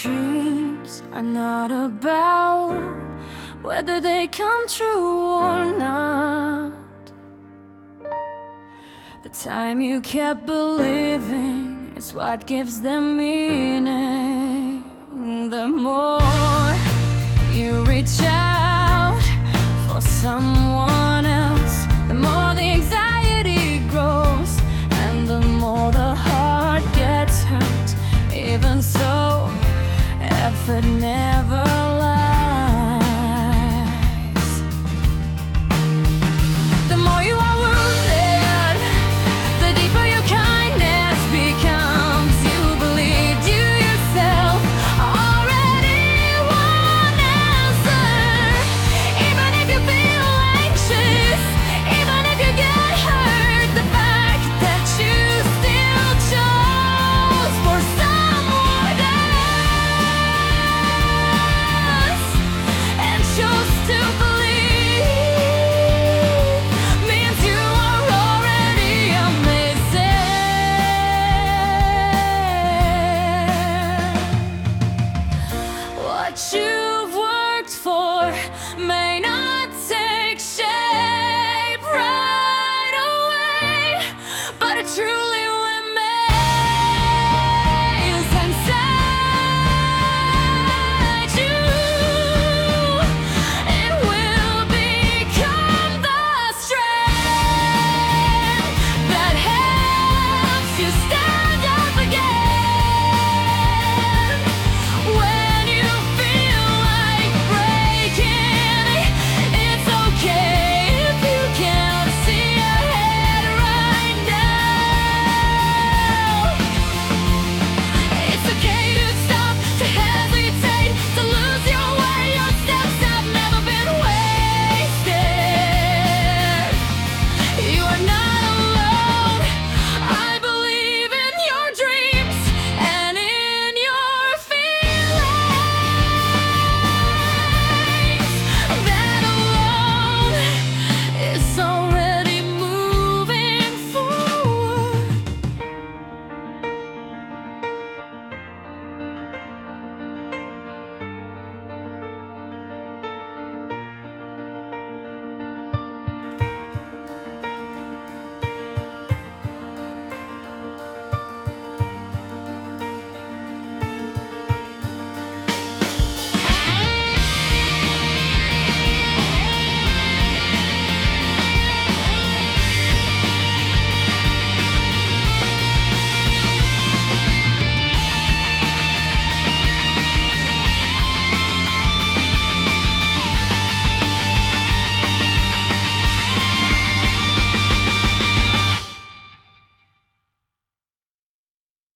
Dreams are not about whether they come true or not. The time you kept believing is what gives them meaning. The more effort never